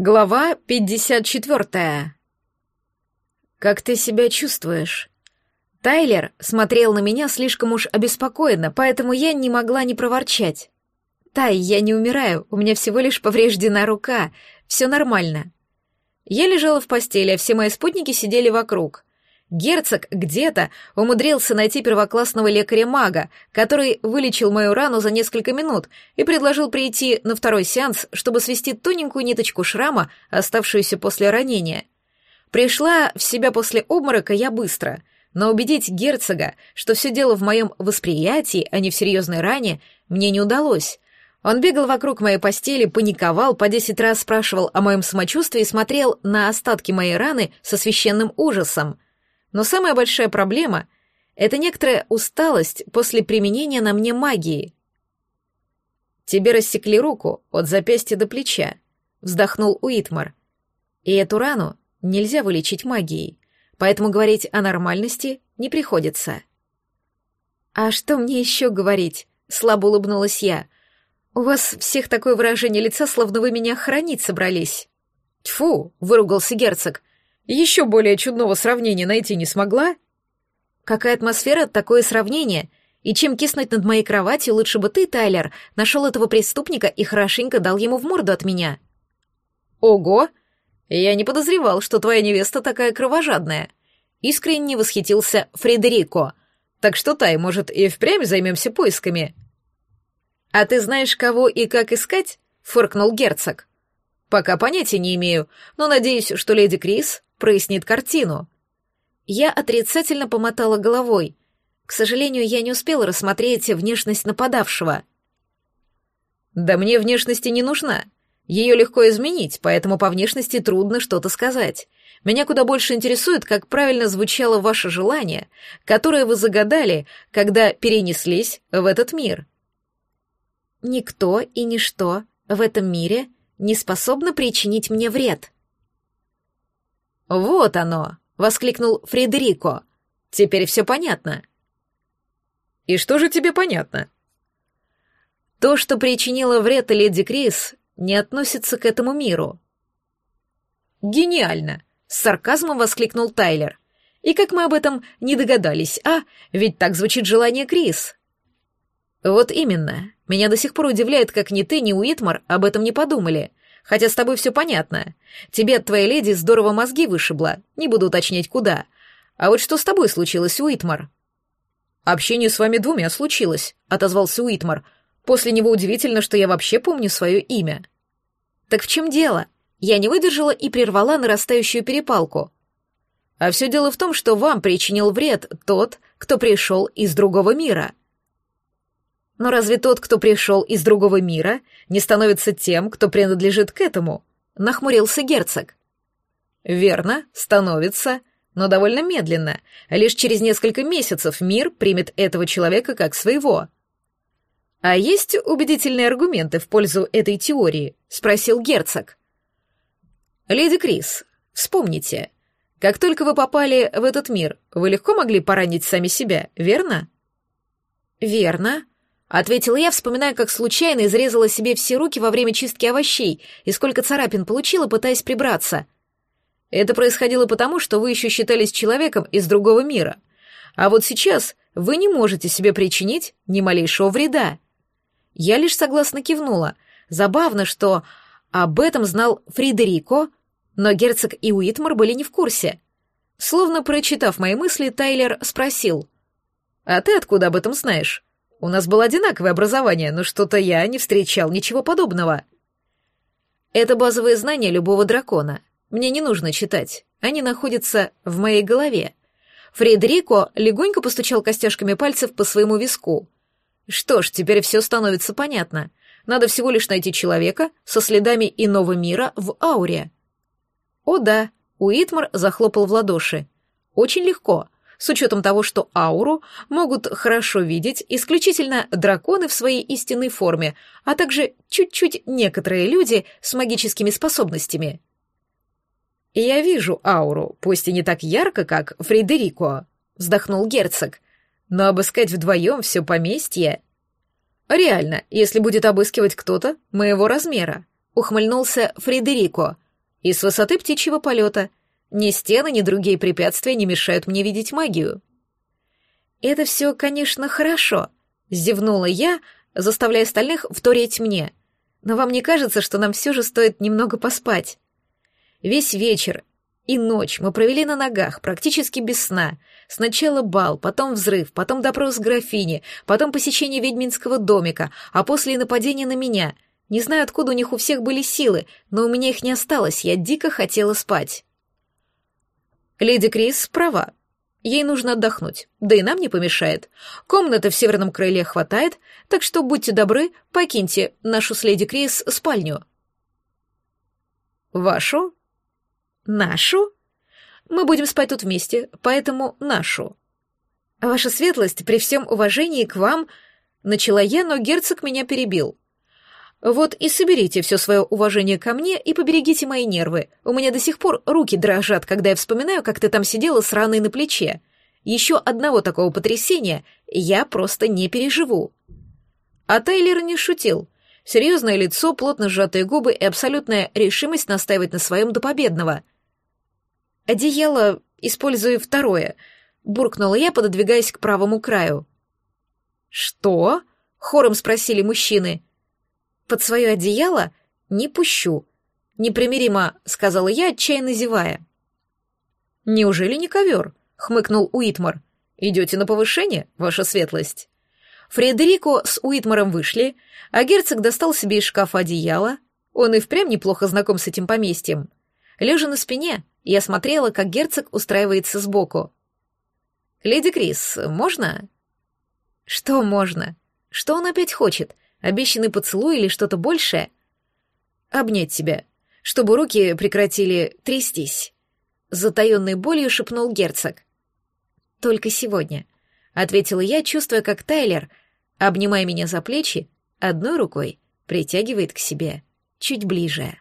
Глава 54. Как ты себя чувствуешь? Тайлер смотрел на меня слишком уж обеспокоенно, поэтому я не могла не проворчать. Тай, я не умираю, у меня всего лишь повреждена рука, все нормально. Я лежала в постели, а все мои спутники сидели вокруг. Герцог где-то умудрился найти первоклассного лекаря-мага, который вылечил мою рану за несколько минут и предложил прийти на второй сеанс, чтобы свести тоненькую ниточку шрама, оставшуюся после ранения. Пришла в себя после обморока я быстро, но убедить герцога, что все дело в моем восприятии, а не в серьезной ране, мне не удалось. Он бегал вокруг моей постели, паниковал, по десять раз спрашивал о моем самочувствии и смотрел на остатки моей раны со священным ужасом — но самая большая проблема — это некоторая усталость после применения на мне магии. «Тебе рассекли руку от запястья до плеча», — вздохнул Уитмар. «И эту рану нельзя вылечить магией, поэтому говорить о нормальности не приходится». «А что мне еще говорить?» — слабо улыбнулась я. «У вас всех такое выражение лица, словно вы меня хранить собрались». «Тьфу!» — выругался герцог. Еще более чудного сравнения найти не смогла? Какая атмосфера, такое сравнение? И чем киснуть над моей кроватью, лучше бы ты, Тайлер, нашел этого преступника и хорошенько дал ему в морду от меня. Ого! Я не подозревал, что твоя невеста такая кровожадная. Искренне восхитился Фредерико. Так что, Тай, может, и впрямь займемся поисками? А ты знаешь, кого и как искать? Фыркнул герцог. Пока понятия не имею, но надеюсь, что леди Крис прояснит картину. Я отрицательно помотала головой. К сожалению, я не успела рассмотреть внешность нападавшего. Да мне внешности не нужна. Ее легко изменить, поэтому по внешности трудно что-то сказать. Меня куда больше интересует, как правильно звучало ваше желание, которое вы загадали, когда перенеслись в этот мир. Никто и ничто в этом мире не способно причинить мне вред. «Вот оно!» — воскликнул Фредерико. «Теперь все понятно». «И что же тебе понятно?» «То, что причинило вред леди Крис, не относится к этому миру». «Гениально!» — с сарказмом воскликнул Тайлер. «И как мы об этом не догадались, а? Ведь так звучит желание Крис». «Вот именно. Меня до сих пор удивляет, как ни ты, ни Уитмар об этом не подумали. Хотя с тобой все понятно. Тебе от твоей леди здорово мозги вышибло, не буду уточнять куда. А вот что с тобой случилось, Уитмар?» «Общение с вами двумя случилось», — отозвался Уитмар. «После него удивительно, что я вообще помню свое имя». «Так в чем дело?» Я не выдержала и прервала нарастающую перепалку. «А все дело в том, что вам причинил вред тот, кто пришел из другого мира», но разве тот, кто пришел из другого мира, не становится тем, кто принадлежит к этому? Нахмурился герцог. Верно, становится, но довольно медленно. Лишь через несколько месяцев мир примет этого человека как своего. А есть убедительные аргументы в пользу этой теории? спросил герцог. Леди Крис, вспомните, как только вы попали в этот мир, вы легко могли поранить сами себя, верно? Верно, Ответила я, вспоминая, как случайно изрезала себе все руки во время чистки овощей и сколько царапин получила, пытаясь прибраться. Это происходило потому, что вы еще считались человеком из другого мира. А вот сейчас вы не можете себе причинить ни малейшего вреда. Я лишь согласно кивнула. Забавно, что об этом знал Фридерико, но герцог и Уитмар были не в курсе. Словно прочитав мои мысли, Тайлер спросил. «А ты откуда об этом знаешь?» У нас было одинаковое образование, но что-то я не встречал ничего подобного. Это базовые знания любого дракона. Мне не нужно читать. Они находятся в моей голове. Фредерико легонько постучал костяшками пальцев по своему виску. Что ж, теперь все становится понятно. Надо всего лишь найти человека со следами иного мира в ауре. О да, Уитмар захлопал в ладоши. Очень легко с учетом того, что ауру могут хорошо видеть исключительно драконы в своей истинной форме, а также чуть-чуть некоторые люди с магическими способностями. «Я вижу ауру, пусть и не так ярко, как Фредерико», — вздохнул герцог, «но обыскать вдвоем все поместье...» «Реально, если будет обыскивать кто-то моего размера», — ухмыльнулся Фредерико. И с высоты птичьего полета. Ни стены, ни другие препятствия не мешают мне видеть магию. Это все, конечно, хорошо, зевнула я, заставляя остальных вторить мне. Но вам не кажется, что нам все же стоит немного поспать? Весь вечер и ночь мы провели на ногах, практически без сна. Сначала бал, потом взрыв, потом допрос графини, потом посещение ведьминского домика, а после и нападение на меня. Не знаю, откуда у них у всех были силы, но у меня их не осталось, я дико хотела спать. Леди Крис права. Ей нужно отдохнуть, да и нам не помешает. Комнаты в северном крыле хватает, так что будьте добры, покиньте нашу с леди Крис спальню. Вашу? Нашу? Мы будем спать тут вместе, поэтому нашу. Ваша светлость, при всем уважении к вам, начала я, но герцог меня перебил. Вот и соберите все свое уважение ко мне и поберегите мои нервы. У меня до сих пор руки дрожат, когда я вспоминаю, как ты там сидела с раной на плече. Еще одного такого потрясения я просто не переживу. А Тайлер не шутил. Серьезное лицо, плотно сжатые губы и абсолютная решимость настаивать на своем до победного. «Одеяло, используя второе», — буркнула я, пододвигаясь к правому краю. «Что?» — хором спросили мужчины. Под свое одеяло не пущу. Непримиримо, сказала я, отчаянно зевая. Неужели не ковер? хмыкнул Уитмар. Идете на повышение, ваша светлость? Фредерико с Уитмаром вышли, а герцог достал себе из шкафа одеяло. Он и впрямь неплохо знаком с этим поместьем. Лежа на спине, я смотрела, как герцог устраивается сбоку. «Леди Крис, можно?» «Что можно? Что он опять хочет? Обещанный поцелуй или что-то большее? Обнять тебя, чтобы руки прекратили трястись. Затаенной болью шепнул герцог. «Только сегодня», — ответила я, чувствуя, как Тайлер, обнимая меня за плечи, одной рукой притягивает к себе чуть ближе.